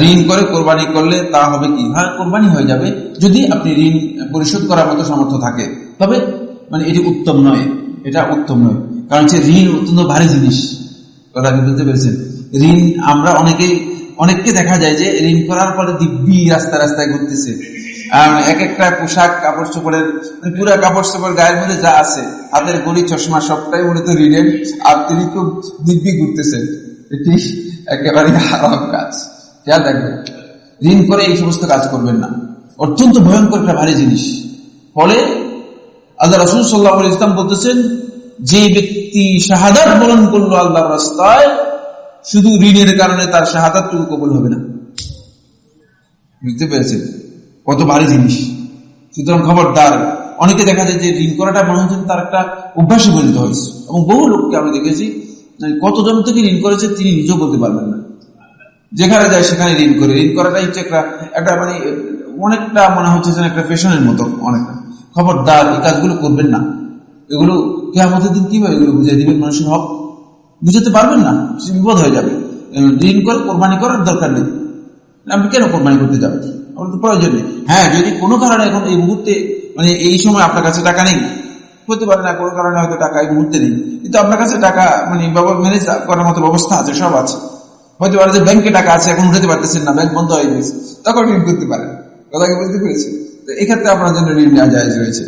ঋণ করে কোরবানি করলে তা হবে কি? হ্যাঁ কোরবানি হয়ে যাবে যদি আপনি ঋণ পরিশোধ করার মতো সামর্থ্য থাকে। তবে মানে এটি উত্তম নয়, এটা উত্তম নয়। কারণ হচ্ছে ঋণ অত্যন্ত ভারী জিনিস। কথা বুঝতে পেরেছেন। ঋণ আমরা অনেকেই, অনেককে দেখা যায় যে ঋণ করার পরে দিব্যি রাস্তা রাস্তায় ঘুরতেছে। এক একটা পোশাক, কাপড় চোপড়ের মানে পুরা কাপড় চোপড় গায়ের মধ্যে যা আছে, হাতের গড়ি, চশমা, সবটাই মূলত ঋণের। আর তিনি খুব দিব্যি ঘুরতেছেন। এটি একেবারে হারাম কাজ। খেয়াল রাখবেন ঋণ করে এই সমস্ত কাজ করবেন না। অত্যন্ত ভয়ঙ্কর একটা ভারী জিনিস। ফলে আল্লাহ রসুল সাল্লাহ ইসলাম বলতেছেন, যে ব্যক্তি শাহাদাত বরণ করল আল্লাহ রাস্তায়, শুধু ঋণের কারণে তার শাহাদাতটুকু কবল হবে না। বুঝতে পেরেছেন? কত ভারী জিনিস। সুতরাং খবরদার, অনেকে দেখা যায় যে ঋণ করাটা মনে তার একটা অভ্যাসে পরিণত হয়েছে। এবং বহু লোককে আমি দেখেছি কতজন থেকে ঋণ করেছে তিনি নিজেও বলতে পারবেন না। যেখানে যায় সেখানে ঋণ করে। ঋণ করাটাই হচ্ছে একটা একটা মানে অনেকটা মনে হচ্ছে যেন একটা ফ্যাশনের মতো অনেকটা। খবরদার, এই কাজগুলো করবেন না। এগুলো কেমতের দিন কীভাবে এগুলো বুঝিয়ে দিবেন মানুষের হক। বুঝাতে পারবেন না, সে বিপদ হয়ে যাবে। ঋণ করে, কোরবানি করার দরকার নেই। আপনি কেন কোরবানি করতে যাবেন? আমার তো প্রয়োজন নেই। হ্যাঁ যদি কোনো কারণে এখন এই মুহূর্তে মানে এই সময় আপনার কাছে টাকা নেই, হতে পারে না, কোনো কারণে হয়তো টাকা এই মুহূর্তে নেই। কিন্তু আপনার কাছে টাকা মানে ম্যানেজ করার মতো ব্যবস্থা আছে, সব আছে। হতে পারে যে ব্যাংকে টাকা আছে, এখন উঠাতে পারতেছেন না, ব্যাংক বন্ধ হয়ে গেছে। তখন ঋণ করতে পারেন। কথা কি বুঝতে পেরেছি তো এক্ষেত্রে আপনার জন্য ঋণ নেওয়া যায় রয়েছে।